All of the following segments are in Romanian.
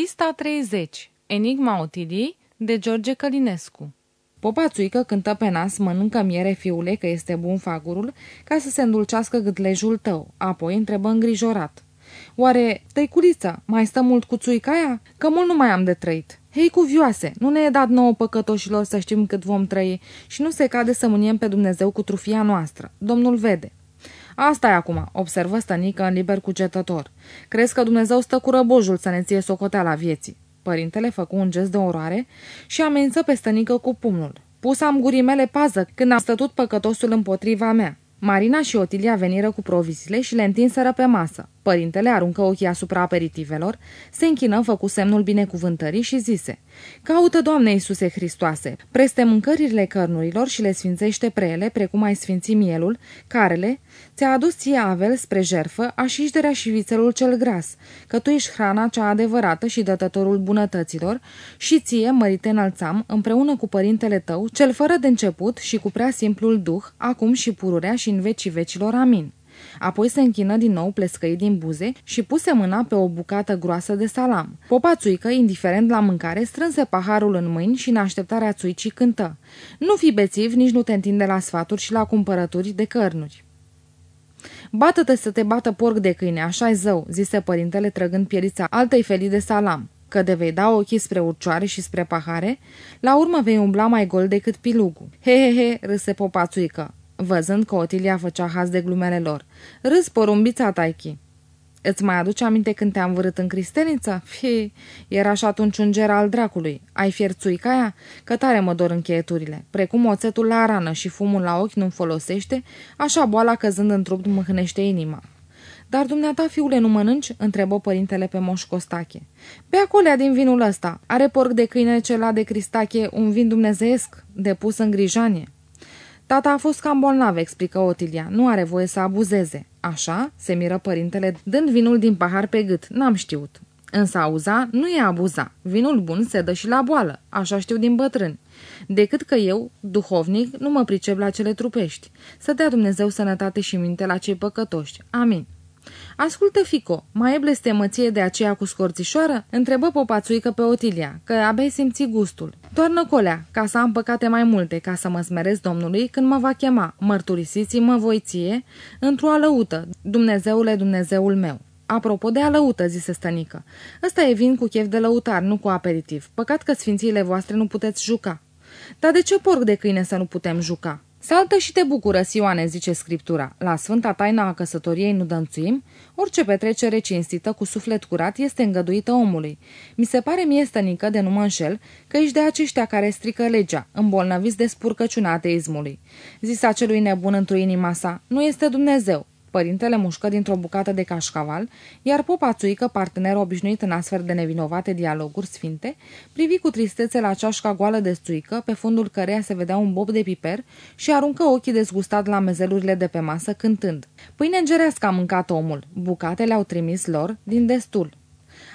Pista 30. Enigma Otiliei de George Călinescu Popa țuică cântă pe nas, mănâncă miere, fiule, că este bun fagurul, ca să se îndulcească gâtlejul tău. Apoi întrebă îngrijorat. Oare, tăiculiță, mai stă mult cu țuica aia? Că mult nu mai am de trăit. Hei, cuvioase, nu ne e dat nouă păcătoșilor să știm cât vom trăi și nu se cade să mâniem pe Dumnezeu cu trufia noastră. Domnul vede. Asta e acum, observă stănică în liber cugetător. Crezi că Dumnezeu stă cu răbojul să ne ție socoteala vieții? Părintele făcu un gest de oroare și amenință pe stănică cu pumnul. Pus am gurii mele pază când am stătut păcătosul împotriva mea. Marina și Otilia veniră cu provizile și le întinseră pe masă. Părintele aruncă ochii asupra aperitivelor, se închină, făcu semnul binecuvântării și zise Caută, Doamne Iisuse Hristoase, preste mâncările cărnurilor și le sfințește pre ele, precum ai sfinți mielul, carele, ți-a adus ție avel spre jerfă, așișderea și vițelul cel gras, că tu ești hrana cea adevărată și dătătorul bunătăților, și ție, mărite înălțam, împreună cu părintele tău, cel fără de început și cu prea simplul duh, acum și pururea și în vecii vecilor. Amin. Apoi se închină din nou plescăit din buze și puse mâna pe o bucată groasă de salam. Popa țuică, indiferent la mâncare, strânse paharul în mâini și în așteptarea țuicii cântă. Nu fi bețiv, nici nu te întinde la sfaturi și la cumpărături de cărnuri. Bată-te să te bată porc de câine, așa e zău, zise părintele trăgând pielița altei felii de salam că de vei da ochii spre urcioare și spre pahare, la urmă vei umbla mai gol decât pilugul. He, he, he, râse popațuică văzând că Otilia făcea haz de glumele lor. Râs, porumbița, taichi. Îți mai aduce aminte când te-am vărât în cristeniță? Fi, era și atunci un ger al dracului. Ai fierțuica aia? Că tare mă dor încheieturile. Precum oțetul la rană și fumul la ochi nu folosește, așa boala căzând în trup mâhnește inima. Dar dumneata, fiule, nu mănânci?" întrebă părintele pe Moș Costache. Bea colea din vinul ăsta. Are porc de câine cela de cristache un vin dumnezeiesc, depus în grijanie." Tata a fost cam bolnav, explică Otilia. Nu are voie să abuzeze. Așa? Se miră părintele, dând vinul din pahar pe gât. N-am știut. Însă auza nu e abuza. Vinul bun se dă și la boală. Așa știu din bătrâni. Decât că eu, duhovnic, nu mă pricep la cele trupești. Să dea Dumnezeu sănătate și minte la cei păcătoși. Amin. Ascultă, Fico, mai e blestemăție de aceea cu scorțișoară?" întrebă popațuică pe Otilia, că abia simți gustul. Doar năcolea, ca să am păcate mai multe, ca să mă smerez Domnului când mă va chema, mărturisiți-mă voi ție, într-o alăută, Dumnezeule Dumnezeul meu. Apropo de alăută, zise stănică, ăsta e vin cu chef de lăutar, nu cu aperitiv. Păcat că sfințiile voastre nu puteți juca. Dar de ce porc de câine să nu putem juca? Saltă și te bucură, Sioane, zice Scriptura. La sfânta taina a căsătoriei nu dănțuim? Orice petrecere cinstită cu suflet curat este îngăduită omului. Mi se pare mie stănică de nu mă înșel că ești de aceștia care strică legea, îmbolnăviți de spurcăciunea ateismului. Zisa celui nebun într-o inima sa, nu este Dumnezeu, Părintele mușcă dintr-o bucată de cașcaval, iar popa țuică, partener obișnuit în astfel de nevinovate dialoguri sfinte, privi cu tristețe la ceașca goală de țuică, pe fundul căreia se vedea un bob de piper și aruncă ochii dezgustat la mezelurile de pe masă, cântând. Pâine îngerească a mâncat omul, bucatele au trimis lor din destul.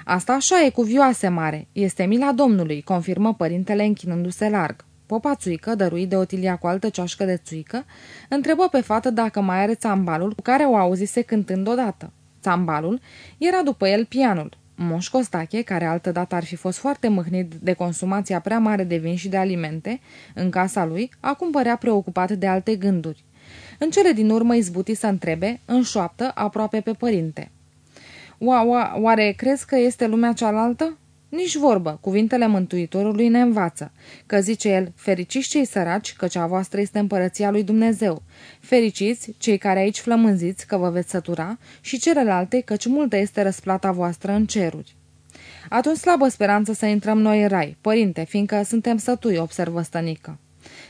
Asta așa e cu vioase mare, este mila Domnului, confirmă părintele închinându-se larg. Popa țuică, dăruit de Otilia cu altă ceașcă de țuică, întrebă pe fată dacă mai are țambalul cu care o auzise cântând odată. Țambalul era după el pianul. Moș Costache, care altădată ar fi fost foarte mâhnit de consumația prea mare de vin și de alimente în casa lui, acum părea preocupat de alte gânduri. În cele din urmă izbuti să întrebe, în șoaptă, aproape pe părinte. Oa, oa, oare crezi că este lumea cealaltă? Nici vorbă, cuvintele Mântuitorului ne învață, că zice el, fericiți cei săraci, că cea voastră este împărăția lui Dumnezeu. Fericiți cei care aici flămânziți, că vă veți sătura, și celelalte, căci multă este răsplata voastră în ceruri. Atunci slabă speranță să intrăm noi în rai, părinte, fiindcă suntem sătui, observă stănică.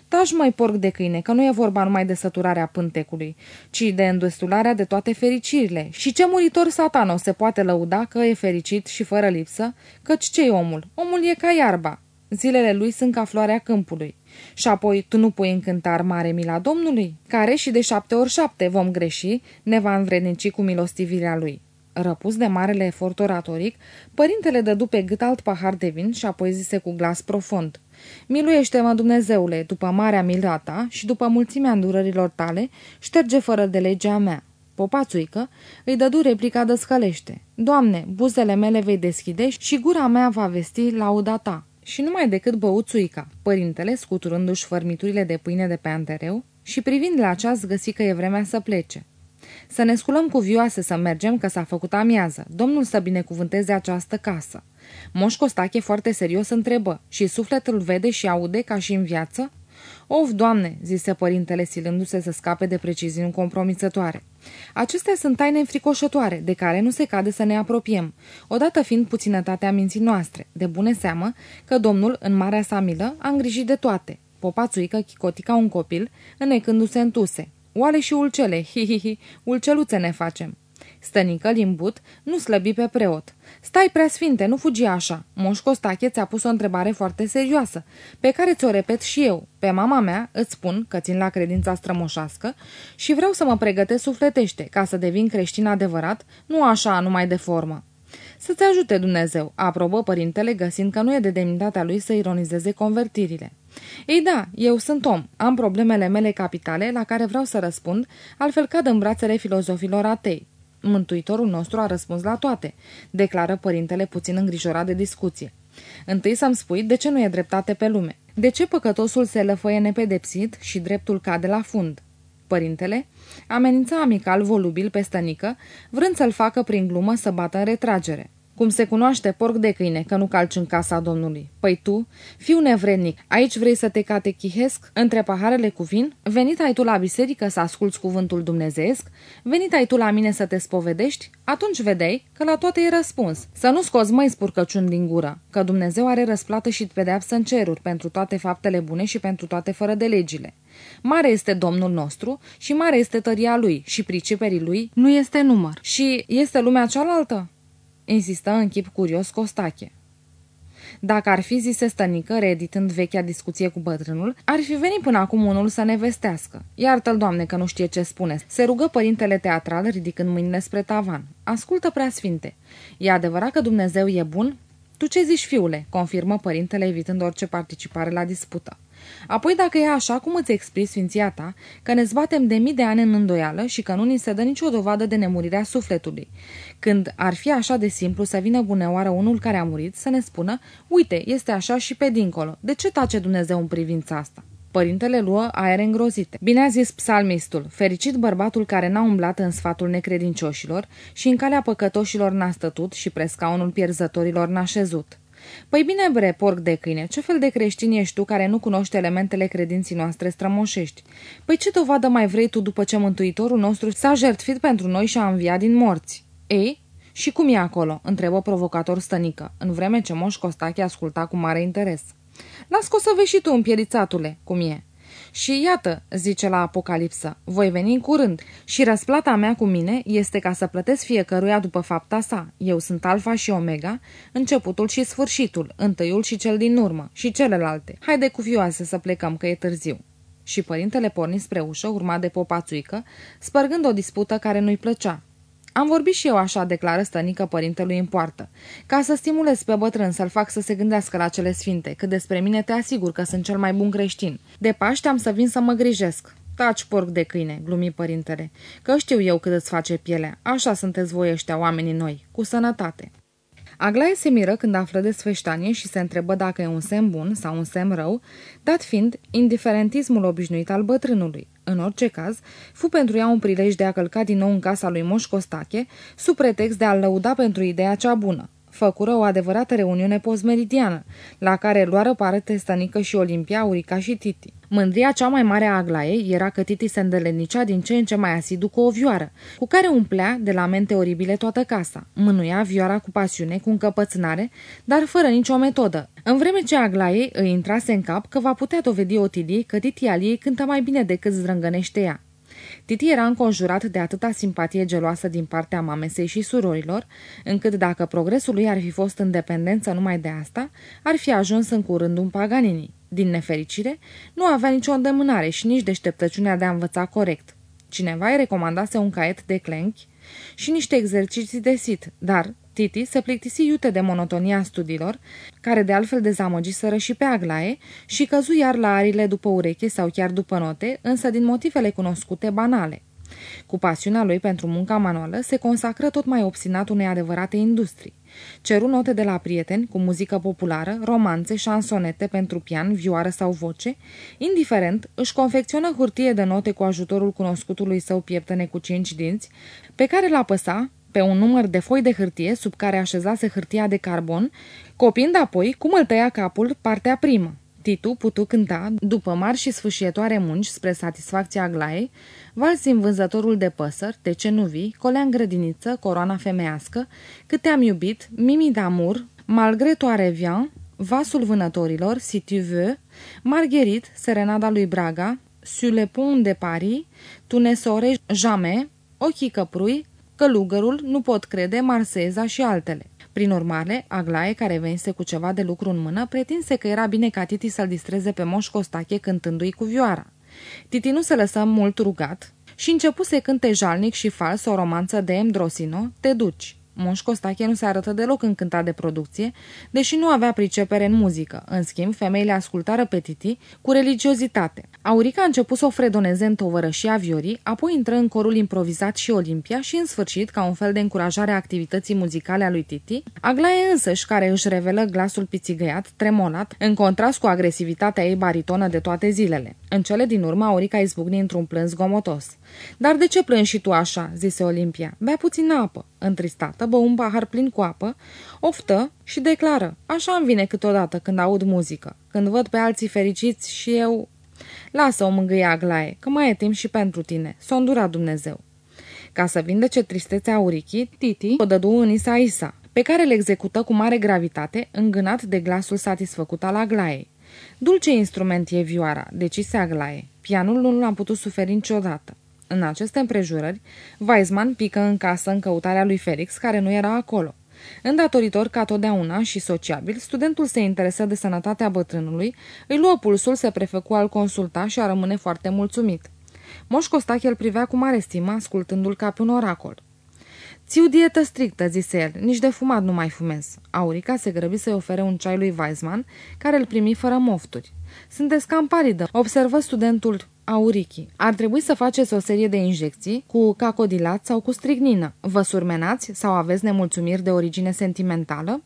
Taci mai porc de câine, că nu e vorba numai de săturarea pântecului, ci de îndestularea de toate fericirile. Și ce muritor satano se poate lăuda că e fericit și fără lipsă, căci ce omul? Omul e ca iarba. Zilele lui sunt ca floarea câmpului. Și apoi tu nu pui în cântar mare mila Domnului, care și de șapte ori șapte vom greși, ne va învrednici cu milostivirea lui. Răpus de marele efort oratoric, părintele dădu pe gât alt pahar de vin și apoi zise cu glas profund – Miluiește-mă, Dumnezeule, după marea milata și după mulțimea îndurărilor tale, șterge fără de legea mea. Popațuică îi dădu replica de scălește. Doamne, buzele mele vei deschide și gura mea va vesti lauda ta. Și numai decât băuțuica, părintele scuturându-și fărmiturile de pâine de pe antereu și privind la ceas găsi că e vremea să plece. Să ne sculăm cu vioase să mergem că s-a făcut amiază. Domnul să binecuvânteze această casă. Moș Costache foarte serios întrebă și sufletul vede și aude ca și în viață? Of, doamne, zise părintele silându-se să scape de preciziuni compromițătoare. Acestea sunt taine înfricoșătoare, de care nu se cade să ne apropiem, odată fiind puținătatea minții noastre, de bune seamă că domnul, în marea sa milă, a îngrijit de toate. Popațuică chicotica un copil, înecându-se în tuse. Oale și ulcele, hi-hi-hi, ulceluțe ne facem. Stănică, limbut, nu slăbi pe preot. Stai, prea sfinte, nu fugi așa. Moș Costache ți-a pus o întrebare foarte serioasă, pe care ți-o repet și eu. Pe mama mea îți spun că țin la credința strămoșească și vreau să mă pregătesc sufletește ca să devin creștin adevărat, nu așa numai de formă. Să-ți ajute Dumnezeu, aprobă părintele găsind că nu e de demnitatea lui să ironizeze convertirile. Ei da, eu sunt om, am problemele mele capitale la care vreau să răspund, altfel cad în brațele filozofilor atei. Mântuitorul nostru a răspuns la toate, declară părintele puțin îngrijorat de discuție. Întâi să-mi spui de ce nu e dreptate pe lume. De ce păcătosul se lăfăie nepedepsit și dreptul cade la fund? Părintele amenința amical volubil pe stănică, vrând să-l facă prin glumă să bată în retragere. Cum se cunoaște porc de câine că nu calci în casa domnului. Păi tu, fiu nevrednic, aici vrei să te catechihesc între paharele cu vin? Venit ai tu la biserică să asculți cuvântul dumnezeesc? Venit ai tu la mine să te spovedești? Atunci vedeai că la toate e răspuns. Să nu scoți mai spurcăciuni din gură, că Dumnezeu are răsplată și pedeapsă în ceruri pentru toate faptele bune și pentru toate fără de legile. Mare este Domnul nostru și mare este tăria lui și priceperii lui nu este număr. Și este lumea cealaltă? Insistă în chip curios Costache. Dacă ar fi zise stănică, reeditând vechea discuție cu bătrânul, ar fi venit până acum unul să ne vestească. Iartă-l, doamne, că nu știe ce spune. Se rugă părintele teatral, ridicând mâinile spre tavan. Ascultă, preasfinte. E adevărat că Dumnezeu e bun? Tu ce zici, fiule?" confirmă părintele, evitând orice participare la dispută. Apoi, dacă e așa, cum îți explici, sfinția ta, că ne zbatem de mii de ani în îndoială și că nu ni se dă nicio dovadă de nemurirea sufletului? Când ar fi așa de simplu să vină buneoară unul care a murit să ne spună, uite, este așa și pe dincolo, de ce tace Dumnezeu în privința asta? Părintele luă aer îngrozite. Bine a zis psalmistul, fericit bărbatul care n-a umblat în sfatul necredincioșilor și în calea păcătoșilor n-a stătut și prescaunul pierzătorilor n-a șezut. Păi bine, bre, porc de câine, ce fel de creștin ești tu care nu cunoști elementele credinții noastre strămoșești? Păi ce dovadă mai vrei tu după ce Mântuitorul nostru s-a jertfit pentru noi și a înviat din morți? Ei, și cum e acolo?" întrebă provocator stănică, în vreme ce Moș Costache asculta cu mare interes. Las că o să vezi și tu, împierițatule, cum e." Și iată, zice la Apocalipsă, voi veni în curând și răsplata mea cu mine este ca să plătesc fiecăruia după fapta sa. Eu sunt alfa și omega, începutul și sfârșitul, întâiul și cel din urmă și celelalte. Haide cu fioase să plecăm, că e târziu. Și părintele porni spre ușă, urmat de popațuică, spărgând o dispută care nu-i plăcea. Am vorbit și eu așa, declară stănică părintelui în poartă, ca să stimulez pe bătrân să-l fac să se gândească la cele sfinte, că despre mine te asigur că sunt cel mai bun creștin. De Paște am să vin să mă grijesc. Taci, porc de câine, glumi părintele, că știu eu cât îți face pielea. Așa sunteți voi ăștia, oamenii noi, cu sănătate. Aglaie se miră când află de sfeștanie și se întrebă dacă e un semn bun sau un semn rău, dat fiind indiferentismul obișnuit al bătrânului. În orice caz, fu pentru ea un prilej de a călca din nou în casa lui Moș Costache, sub pretext de a-l lăuda pentru ideea cea bună făcură o adevărată reuniune postmeridiană, la care luară parte Stănică și Olimpia, Urica și Titi. Mândria cea mai mare a Aglaiei era că Titi se îndelenicea din ce în ce mai asidu cu o vioară, cu care umplea de lamente oribile toată casa. Mânuia vioara cu pasiune, cu încăpățânare, dar fără nicio metodă. În vreme ce Aglaiei îi intrase în cap că va putea dovedi Otilie că Titi al ei cântă mai bine decât zdrângănește ea. Titi era înconjurat de atâta simpatie geloasă din partea mamesei și surorilor, încât dacă progresul lui ar fi fost în dependență numai de asta, ar fi ajuns în curând un Paganini. Din nefericire, nu avea nicio îndemânare și nici deșteptăciunea de a învăța corect. Cineva îi recomandase un caiet de clenchi și niște exerciții de sit, dar Titi se plictisi iute de monotonia studiilor, care de altfel dezamăgiseră și pe Aglaie, și căzu iar la arile după ureche sau chiar după note, însă din motivele cunoscute banale. Cu pasiunea lui pentru munca manuală, se consacră tot mai obstinat unei adevărate industrii. Ceru note de la prieteni cu muzică populară, romanțe, șansonete pentru pian, vioară sau voce. Indiferent, își confecționă hârtie de note cu ajutorul cunoscutului său pieptene cu cinci dinți, pe care l-a păsa pe un număr de foi de hârtie sub care așezase hârtia de carbon, copind apoi cum îl tăia capul partea primă. Titu putu cânta, după mari și sfâșietoare munci spre satisfacția Aglaiei, valsi vânzătorul de păsări, de ce nu vii, colea în grădiniță, coroana femeiască, cât te-am iubit, Mimi d'Amour, Malgré toi revient, Vasul vânătorilor, Si tu veux, Margherit, Serenada lui Braga, Sur le pont de Paris, Tu ne saurais jamais, Ochii căprui, Călugărul, Nu pot crede, Marseza și altele. Prin urmare, Aglaie, care venise cu ceva de lucru în mână, pretinse că era bine ca Titi să-l distreze pe Moș Costache cântându-i cu vioara. Titi nu se lăsă mult rugat și începu să cânte jalnic și fals o romanță de M. Drosino, Te duci. Moș Costache nu se arătă deloc încântat de producție, deși nu avea pricepere în muzică. În schimb, femeile ascultară pe Titi cu religiozitate. Aurica a început să o fredoneze în tovărășia Viorii, apoi intră în corul improvizat și Olimpia și, în sfârșit, ca un fel de încurajare a activității muzicale a lui Titi, Aglaie însăși, care își revelă glasul pițigăiat, tremolat, în contrast cu agresivitatea ei baritonă de toate zilele. În cele din urmă, Aurica izbucni într-un plâns gomotos. Dar de ce plângi și tu așa?" zise Olimpia. Bea puțină apă." Întristată, bă un pahar plin cu apă, oftă și declară. Așa îmi vine câteodată când aud muzică. Când văd pe alții fericiți și eu... Lasă-o mângâie Aglaie, că mai e timp și pentru tine. S-o îndura Dumnezeu. Ca să vindece tristețea Aurichii, Titi o dădu în Isa Isa, pe care le execută cu mare gravitate, îngânat de glasul satisfăcut al Aglaiei. Dulce instrument e vioara, decise Aglaie. Pianul nu l-am putut suferi niciodată. În aceste împrejurări, Weizmann pică în casă în căutarea lui Felix, care nu era acolo. Îndatoritor ca totdeauna și sociabil, studentul se interesă de sănătatea bătrânului, îi luă pulsul, se prefăcu al consulta și a rămâne foarte mulțumit. Moș Costache îl privea cu mare stimă, ascultându-l ca pe un oracol. Țiu dietă strictă, zise el, nici de fumat nu mai fumez. Aurica se grăbi să-i ofere un ceai lui Weizmann, care îl primi fără mofturi. Sunteți cam palidă, observă studentul Aurichi. Ar trebui să faceți o serie de injecții cu cacodilat sau cu strignină. Vă surmenați sau aveți nemulțumiri de origine sentimentală?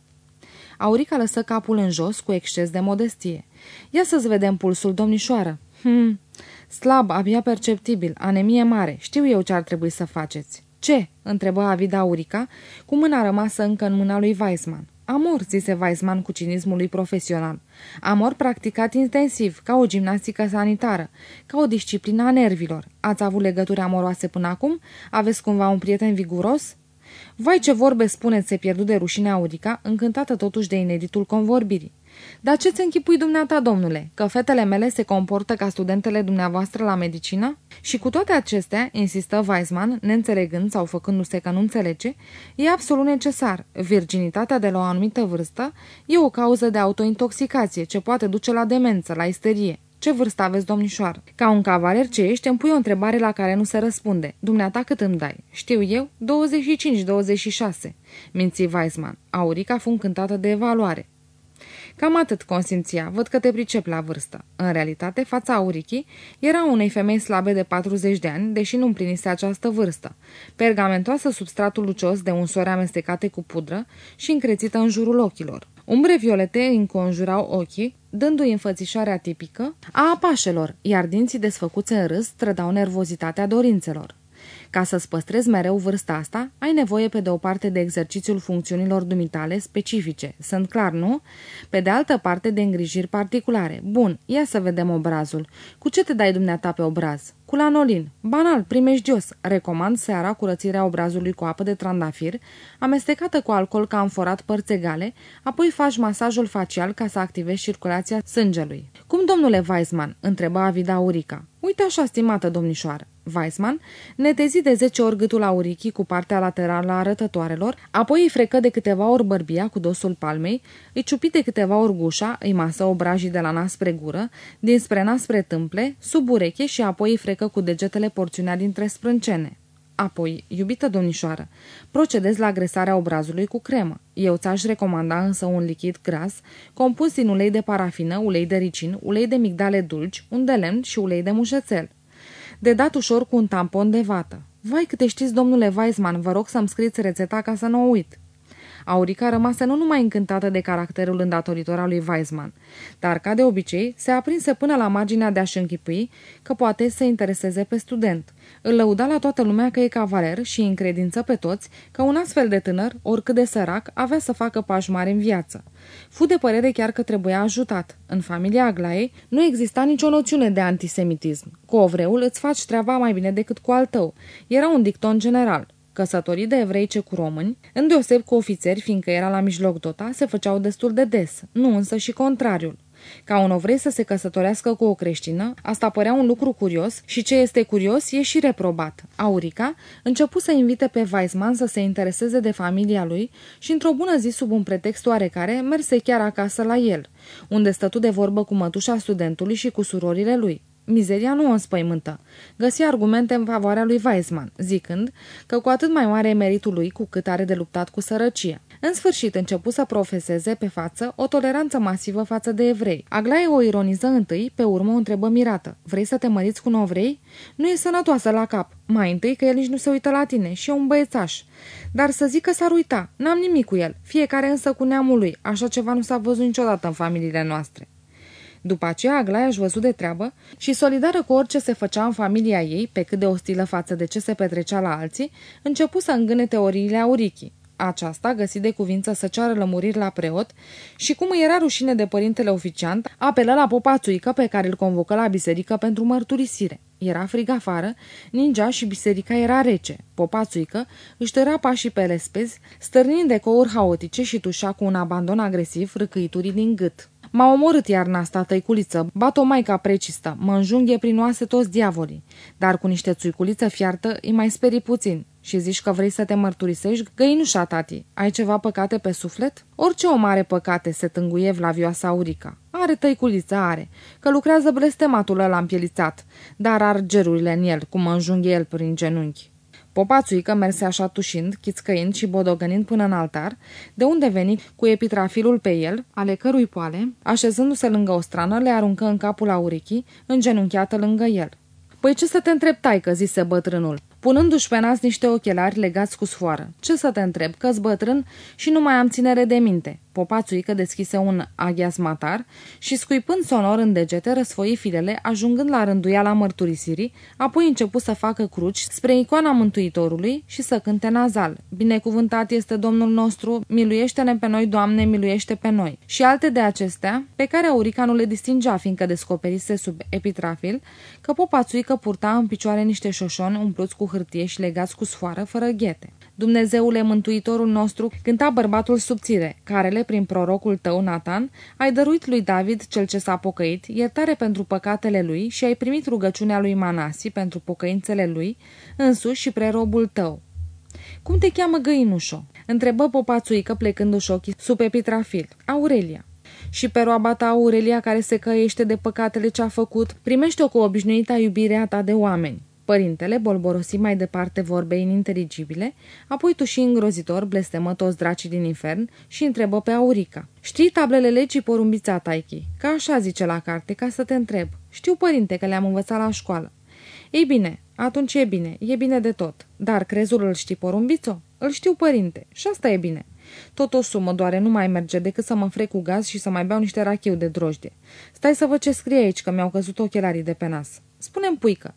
Aurica lăsă capul în jos cu exces de modestie. Ia să-ți vedem pulsul, domnișoară. Hmm, slab, abia perceptibil, anemie mare. Știu eu ce ar trebui să faceți. Ce?" întrebă avida Aurica, cu mâna rămasă încă în mâna lui Weissman. Amor, zise Weisman cu cinismul lui profesional. Amor practicat intensiv, ca o gimnastică sanitară, ca o disciplină a nervilor. Ați avut legături amoroase până acum? Aveți cumva un prieten viguros? Vai ce vorbe spuneți, se pierdu de rușine Audica, încântată totuși de ineditul convorbirii. Dar ce-ți închipui dumneata, domnule? Că fetele mele se comportă ca studentele dumneavoastră la medicină? Și cu toate acestea, insistă Weisman, neînțelegând sau făcându-se că nu înțelege, e absolut necesar. Virginitatea de la o anumită vârstă e o cauză de autointoxicație ce poate duce la demență, la isterie. Ce vârstă aveți, domnișoară? Ca un cavaler ce ești, îmi pui o întrebare la care nu se răspunde. Dumneata cât îmi dai? Știu eu? 25-26. Minții Weisman. Aurica fu încântată de evaluare. Cam atât consimția, văd că te pricep la vârstă. În realitate, fața Aurichii era unei femei slabe de 40 de ani, deși nu împlinise această vârstă. Pergamentoasă sub stratul lucios de unsori amestecate cu pudră și încrețită în jurul ochilor. Umbre violete înconjurau ochii, dându-i înfățișarea tipică a apașelor, iar dinții desfăcuți în râs trădau nervozitatea dorințelor. Ca să-ți păstrezi mereu vârsta asta, ai nevoie pe de o parte de exercițiul funcțiunilor dumitale specifice. Sunt clar, nu? Pe de altă parte de îngrijiri particulare. Bun, ia să vedem obrazul. Cu ce te dai dumneata pe obraz? Cu lanolin. Banal, primejdios. Recomand seara curățirea obrazului cu apă de trandafir, amestecată cu alcool ca înforat părți egale, apoi faci masajul facial ca să activezi circulația sângelui. Cum, domnule Weisman? întreba Avida Urica. Uite așa, stimată domnișoară. Weisman netezi de zece ori gâtul aurichii cu partea laterală a arătătoarelor, apoi îi frecă de câteva ori bărbia cu dosul palmei, îi ciupi de câteva ori gușa, îi masă obrajii de la nas spre gură, dinspre nas spre tâmple, sub ureche și apoi îi frecă cu degetele porțiunea dintre sprâncene. Apoi, iubită domnișoară, procedezi la agresarea obrazului cu cremă. Eu ți-aș recomanda însă un lichid gras, compus din ulei de parafină, ulei de ricin, ulei de migdale dulci, un de lemn și ulei de mușețel. De dat ușor cu un tampon de vată. Vai câte știți, domnule Weisman, vă rog să-mi scriți rețeta ca să nu o uit. Aurica rămase nu numai încântată de caracterul îndatoritor al lui Weizmann, dar, ca de obicei, se aprinse până la marginea de a-și închipui că poate să intereseze pe student. Îl lăuda la toată lumea că e cavaler și încredință pe toți că un astfel de tânăr, oricât de sărac, avea să facă pași mari în viață. Fu de părere chiar că trebuia ajutat. În familia Aglaei nu exista nicio noțiune de antisemitism. Cu ovreul îți faci treaba mai bine decât cu al tău. Era un dicton general căsătorii de evreice cu români, îndeoseb cu ofițeri, fiindcă era la mijloc dota, se făceau destul de des, nu însă și contrariul. Ca un ovrei să se căsătorească cu o creștină, asta părea un lucru curios și ce este curios e și reprobat. Aurica începu să invite pe Weisman să se intereseze de familia lui și într-o bună zi, sub un pretext oarecare, merse chiar acasă la el, unde stătu de vorbă cu mătușa studentului și cu surorile lui. Mizeria nu o înspăimântă. Găsi argumente în favoarea lui Weizmann, zicând că cu atât mai mare e meritul lui cu cât are de luptat cu sărăcia. În sfârșit începu să profeseze pe față o toleranță masivă față de evrei. Aglaie o ironiză întâi, pe urmă o întrebă mirată. Vrei să te măriți cu un evrei? Nu e sănătoasă la cap. Mai întâi că el nici nu se uită la tine și e un băiețaș. Dar să zic că s-ar uita, n-am nimic cu el, fiecare însă cu neamul lui. Așa ceva nu s-a văzut niciodată în familiile noastre. După aceea, Aglaia își văzut de treabă și, solidară cu orice se făcea în familia ei, pe cât de ostilă față de ce se petrecea la alții, începu să îngâne teoriile aurichii. Aceasta, găsit de cuvință să ceară lămuriri la preot și cum îi era rușine de părintele oficiant, apelă la popa țuică pe care îl convocă la biserică pentru mărturisire. Era frig afară, ningea și biserica era rece. Popa țuică își tărea pașii pe lespezi, stârnind decouri haotice și tușa cu un abandon agresiv râcâiturii din gât. M-a omorât iarna asta, tăiculiță, bat-o maica precistă, mă înjunghe prin oase toți diavolii. Dar cu niște țuiculiță fiartă îi mai sperii puțin. Și zici că vrei să te mărturisești? Găinușa, tati, ai ceva păcate pe suflet? Orice om are păcate, se tânguie Vlavioasa Aurica. Are tăiculiță, are, că lucrează blestematul ăla împielițat, dar ar gerurile în el, cum înjunghe el prin genunchi. Popațuică merse așa tușind, chițcăind și bodogănind până în altar, de unde veni cu epitrafilul pe el, ale cărui poale, așezându-se lângă o strană, le aruncă în capul aurichii, îngenunchiată lângă el. Păi ce să te întreb, taică?" zise bătrânul punându-și pe nas niște ochelari legați cu sfoară. Ce să te întreb, că bătrân și nu mai am ținere de minte. Popațuică deschise un aghias matar și scuipând sonor în degete răsfoi filele, ajungând la rânduiala mărturisirii, apoi început să facă cruci spre icoana Mântuitorului și să cânte nazal. Binecuvântat este Domnul nostru, miluiește-ne pe noi, Doamne, miluiește pe noi. Și alte de acestea, pe care Aurica nu le distingea, fiindcă descoperise sub epitrafil că popațuică purta în picioare niște șoșoni umpluți cu hârtie și legați cu sfoară, fără ghete. Dumnezeule, mântuitorul nostru, cânta bărbatul subțire, carele, prin prorocul tău, Nathan, ai dăruit lui David, cel ce s-a pocăit, iertare pentru păcatele lui și ai primit rugăciunea lui Manasi pentru pocăințele lui, însuși și prerobul tău. Cum te cheamă găinușo?" întrebă popațuică plecându-și ochii sub epitrafil. Aurelia și pe roaba ta Aurelia care se căiește de păcatele ce a făcut, primește-o cu obișnuita iubirea ta de oameni. Părintele bolborosi mai departe vorbe ininteligibile, apoi tuși îngrozitor, blestemă toți dracii din infern și întrebă pe Aurica. Știi tablele legii porumbița, taichi? Ca așa zice la carte, ca să te întreb. Știu, părinte, că le-am învățat la școală. Ei bine, atunci e bine, e bine de tot. Dar crezul îl știi porumbițo? Îl știu, părinte, și asta e bine. Tot o sumă doare, nu mai merge decât să mă frec cu gaz și să mai beau niște rachiu de drojde. Stai să văd ce scrie aici, că mi-au căzut ochelarii de pe nas. Spune-mi, puică,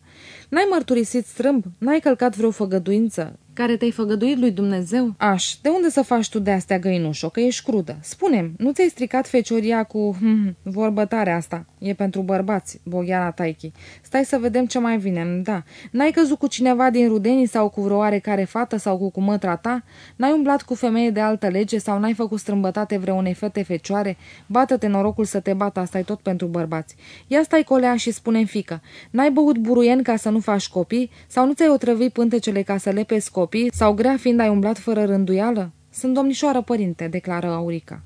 n-ai mărturisit strâmb? N-ai călcat vreo făgăduință? care te-ai făgăduit lui Dumnezeu? Aș, de unde să faci tu de-astea găinușo, că ești crudă? Spune-mi, nu ți-ai stricat fecioria cu hm, vorbătarea asta? E pentru bărbați, Boghiana Taichi. Stai să vedem ce mai vine, da. N-ai căzut cu cineva din rudenii sau cu vreo oarecare fată sau cu cumătra ta? N-ai umblat cu femeie de altă lege sau n-ai făcut strâmbătate vreunei fete fecioare? Bată-te norocul să te bată, asta tot pentru bărbați. Ia stai colea și spune fică, n-ai băut buruien ca să nu faci copii? Sau nu ți-ai otrăvit pântecele ca să lepezi copii? copii sau grea fiind ai umblat fără rânduială? Sunt domnișoară, părinte, declară Aurica.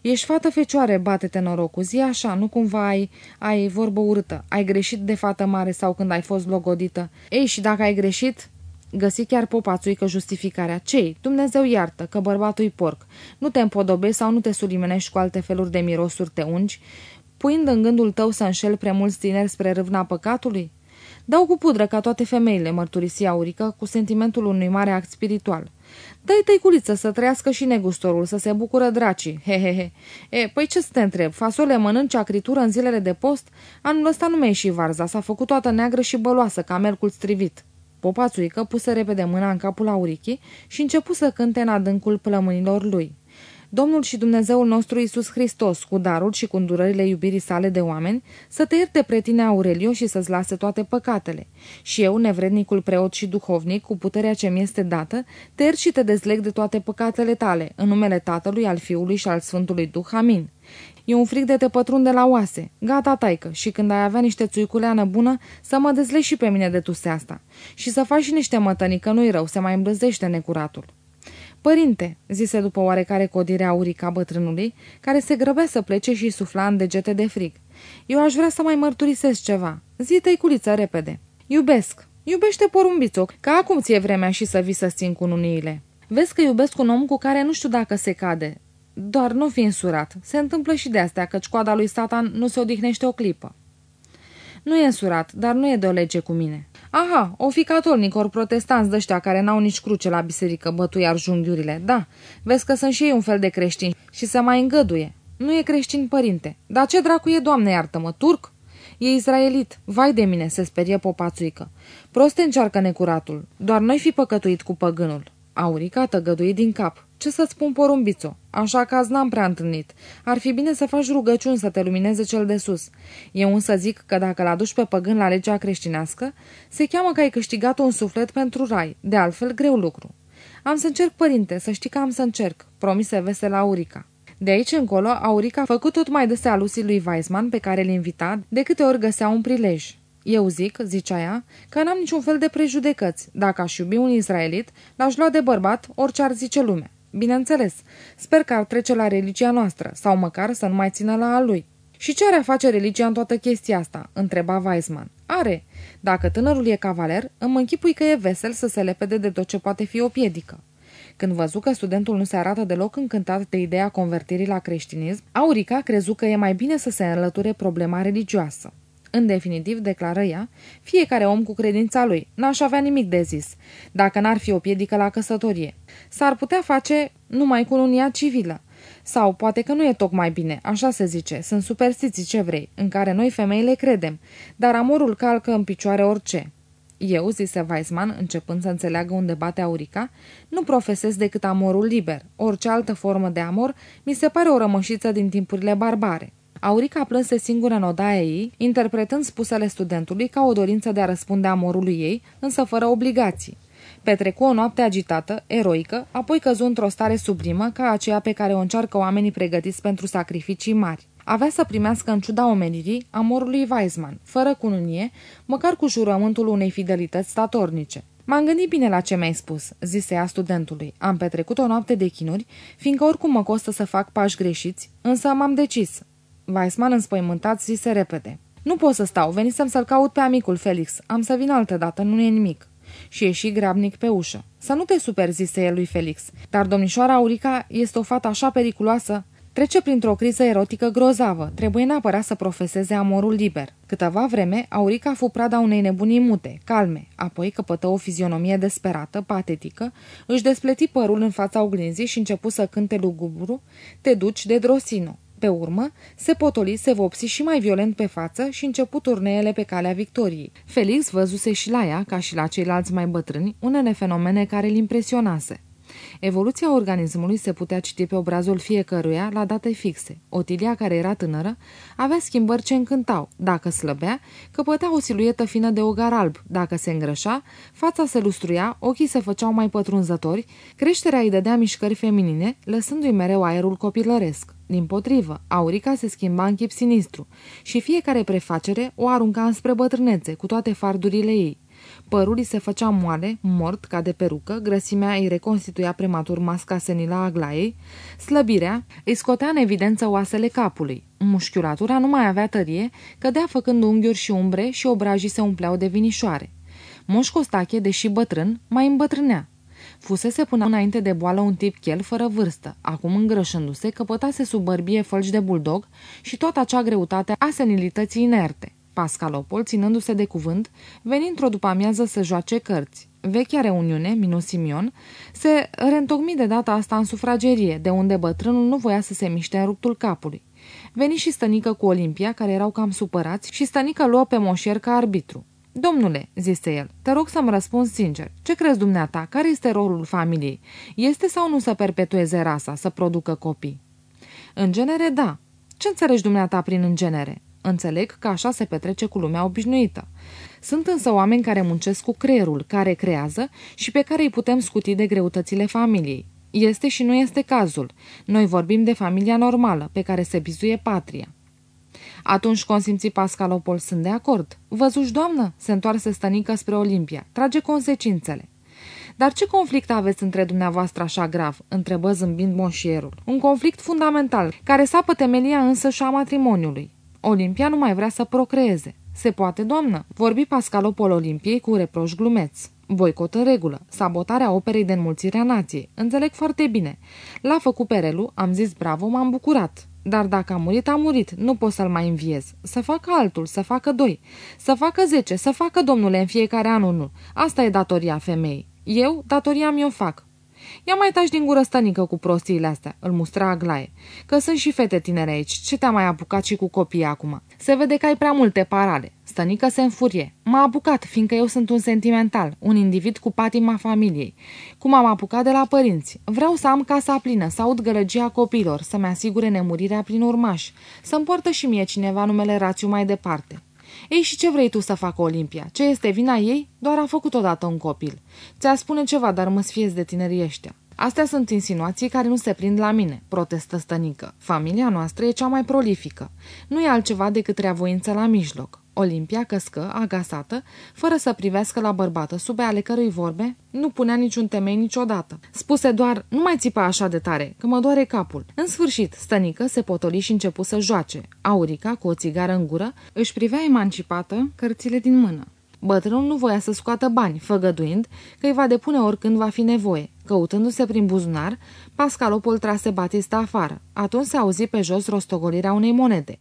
Ești fată fecioare, bate-te norocul, zi așa, nu cumva ai, ai vorbă urâtă, ai greșit de fată mare sau când ai fost logodită. Ei, și dacă ai greșit, Găsi chiar popațuică justificarea. Cei? Dumnezeu iartă, că bărbatul porc. Nu te împodobești sau nu te sulimenești cu alte feluri de mirosuri te ungi, puind în gândul tău să înșel prea mulți tineri spre râvna păcatului? Dau cu pudră ca toate femeile, mărturisi Aurica cu sentimentul unui mare act spiritual. Dă-i tăiculiță să trăiască și negustorul, să se bucură dracii. He, he, he. E, păi ce să te întreb? Fasole mănânci acritură în zilele de post? Anul ăsta nu mi-a ieșit varza, s-a făcut toată neagră și băloasă, ca melcul strivit. Popațuică puse repede mâna în capul Aurichii și începu să cânte în adâncul plămânilor lui. Domnul și Dumnezeul nostru Isus Hristos, cu darul și cu îndurările iubirii sale de oameni, să te ierte pre tine, Aurelio, și să-ți lase toate păcatele. Și eu, nevrednicul preot și duhovnic, cu puterea ce mi este dată, te iert și te dezleg de toate păcatele tale, în numele Tatălui, al Fiului și al Sfântului Duh. Amin. E un fric de te pătrunde la oase. Gata, taică, și când ai avea niște țuiculeană bună, să mă dezlegi și pe mine de tusea asta. Și să faci și niște mătănii, că nu-i rău, se mai îmblăzește necuratul. Părinte, zise după oarecare codire aurica bătrânului, care se grăbea să plece și sufla în degete de frig. Eu aș vrea să mai mărturisesc ceva. Zi tăiculiță repede. Iubesc. Iubește porumbițo, că acum ți-e vremea și să vii să țin cu nuniile. Vezi că iubesc un om cu care nu știu dacă se cade. Doar nu fi însurat. Se întâmplă și de astea, căci coada lui Satan nu se odihnește o clipă. Nu e însurat, dar nu e de o lege cu mine. Aha, o fi catolnic ori protestanți de care n-au nici cruce la biserică, bătuiar junghiurile. Da, vezi că sunt și ei un fel de creștini și se mai îngăduie. Nu e creștin, părinte. Dar ce dracu e, doamne, iartă-mă, turc? E izraelit. Vai de mine, se sperie popațuică. Proste încearcă necuratul. Doar noi fi păcătuit cu păgânul. Aurica tăgăduit din cap. Ce să-ți spun, porumbițo? Așa că azi n-am prea întâlnit. Ar fi bine să faci rugăciuni să te lumineze cel de sus. Eu însă zic că dacă l-aduci pe păgân la legea creștinească, se cheamă că ai câștigat un suflet pentru rai. De altfel, greu lucru. Am să încerc, părinte, să știi că am să încerc, promise vesel Aurica. De aici încolo, Aurica a făcut tot mai dese alusii lui Weisman, pe care îl invita, de câte ori găsea un prilej. Eu zic, zicea ea, că n-am niciun fel de prejudecăți. Dacă aș iubi un israelit, l-aș lua de bărbat, orice ar zice lumea. Bineînțeles, sper că ar trece la religia noastră, sau măcar să nu mai țină la a lui. Și ce are a face religia în toată chestia asta?" întreba Weisman. Are. Dacă tânărul e cavaler, îmi închipui că e vesel să se lepede de tot ce poate fi o piedică. Când văzu că studentul nu se arată deloc încântat de ideea convertirii la creștinism, Aurica crezu că e mai bine să se înlăture problema religioasă. În definitiv, declară ea, fiecare om cu credința lui, n-aș avea nimic de zis, dacă n-ar fi o piedică la căsătorie. S-ar putea face numai cu unia civilă. Sau poate că nu e tocmai bine, așa se zice, sunt superstiții ce vrei, în care noi femeile credem, dar amorul calcă în picioare orice. Eu, zise Weisman, începând să înțeleagă unde bate Aurica, nu profesez decât amorul liber. Orice altă formă de amor mi se pare o rămășiță din timpurile barbare. Aurica plânse singură în odaia ei, interpretând spusele studentului ca o dorință de a răspunde amorului ei, însă fără obligații. Petrecu o noapte agitată, eroică, apoi căzu într-o stare sublimă ca aceea pe care o încearcă oamenii pregătiți pentru sacrificii mari. Avea să primească în ciuda omenirii amorului Weisman, fără cununie, măcar cu jurământul unei fidelități statornice. M-am gândit bine la ce mi-ai spus," zise ea studentului. Am petrecut o noapte de chinuri, fiindcă oricum mă costă să fac pași greșiți, însă m-am decis. Weissman înspăimântat zise repede. Nu pot să stau, venisem să-l caut pe amicul Felix. Am să vin altă dată, nu e nimic. Și ieși grabnic pe ușă. Să nu te super, zise el lui Felix. Dar domnișoara Aurica este o fată așa periculoasă. Trece printr-o criză erotică grozavă. Trebuie neapărat să profeseze amorul liber. Câteva vreme, Aurica fu prada unei nebunii mute, calme. Apoi căpătă o fizionomie desperată, patetică, își despleti părul în fața oglinzii și începu să cânte lugubru, Te duci de Drosino. Pe urmă, se potoli, se vopsi și mai violent pe față și început turneele pe calea victoriei. Felix văzuse și la ea, ca și la ceilalți mai bătrâni, unele fenomene care îl impresionase. Evoluția organismului se putea citi pe obrazul fiecăruia la date fixe. Otilia, care era tânără, avea schimbări ce încântau. Dacă slăbea, căpătea o siluetă fină de ogar alb. Dacă se îngrășa, fața se lustruia, ochii se făceau mai pătrunzători, creșterea îi dădea mișcări feminine, lăsându-i mereu aerul copilăresc. Din potrivă, Aurica se schimba în chip sinistru și fiecare prefacere o arunca înspre bătrânețe, cu toate fardurile ei. Părul îi se făcea moale, mort ca de perucă, grăsimea îi reconstituia prematur masca senilă a glaiei, slăbirea îi scotea în evidență oasele capului. Mușchiulatura nu mai avea tărie, cădea făcând unghiuri și umbre și obrajii se umpleau de vinișoare. Moș Costache, deși bătrân, mai îmbătrânea. Fusese până înainte de boală un tip chel fără vârstă. Acum, îngrășându-se, căpătase sub bărbie fălci de buldog și toată acea greutate a senilității inerte. Pascalopol, ținându-se de cuvânt, veni într-o după amiază să joace cărți. Vechea reuniune, minus Simion, se reîntocmi de data asta în sufragerie, de unde bătrânul nu voia să se miște în ruptul capului. Veni și stănică cu Olimpia, care erau cam supărați, și stănică luă pe moșier ca arbitru. Domnule, zise el, te rog să-mi răspunzi sincer. Ce crezi dumneata? Care este rolul familiei? Este sau nu să perpetueze rasa, să producă copii? În genere, da. Ce înțelegi dumneata prin în genere? Înțeleg că așa se petrece cu lumea obișnuită. Sunt însă oameni care muncesc cu creierul, care creează și pe care îi putem scuti de greutățile familiei. Este și nu este cazul. Noi vorbim de familia normală, pe care se bizuie patria. Atunci consimți Pascalopol, sunt de acord. Văzuși, doamnă, se întoarse stănică spre Olimpia. Trage consecințele. Dar ce conflict aveți între dumneavoastră așa grav?" întrebă zâmbind moșierul. Un conflict fundamental, care sapă temelia însă și a matrimoniului. Olimpia nu mai vrea să procreeze. Se poate, doamnă? Vorbi Pascalopol Olimpiei cu reproș glumeț. Boicot în regulă, sabotarea operei de înmulțire a nației. Înțeleg foarte bine. L-a făcut Perelu, am zis bravo, m-am bucurat. Dar dacă a murit, a murit, nu pot să-l mai înviez. Să facă altul, să facă doi, să facă zece, să facă domnule în fiecare an unul. Asta e datoria femeii. Eu, datoria mi-o fac. Ia mai taci din gură stănică cu prostiile astea, îl mustra Aglaie. Că sunt și fete tinere aici, ce te-a mai apucat și cu copiii acum? Se vede că ai prea multe parale. Stănică se înfurie. M-a apucat, fiindcă eu sunt un sentimental, un individ cu patima familiei. Cum am apucat de la părinți. Vreau să am casa plină, să aud gălăgia copiilor, să-mi asigure nemurirea prin urmași, să-mi poartă și mie cineva numele Rațiu mai departe. Ei, și ce vrei tu să facă Olimpia? Ce este vina ei? Doar a făcut odată un copil. Ți-a spune ceva, dar mă sfiez de tinerii ăștia. Astea sunt insinuații care nu se prind la mine, protestă stănică. Familia noastră e cea mai prolifică. Nu e altceva decât reavoință la mijloc. Olimpia căscă, agasată, fără să privească la bărbată, sub ale cărui vorbe nu punea niciun temei niciodată. Spuse doar, nu mai țipa așa de tare, că mă doare capul. În sfârșit, stănică se potoli și începu să joace. Aurica, cu o țigară în gură, își privea emancipată cărțile din mână. Bătrânul nu voia să scoată bani, făgăduind că îi va depune oricând va fi nevoie. Căutându-se prin buzunar, Pascalopol trase Batista afară. Atunci se auzi pe jos rostogolirea unei monede.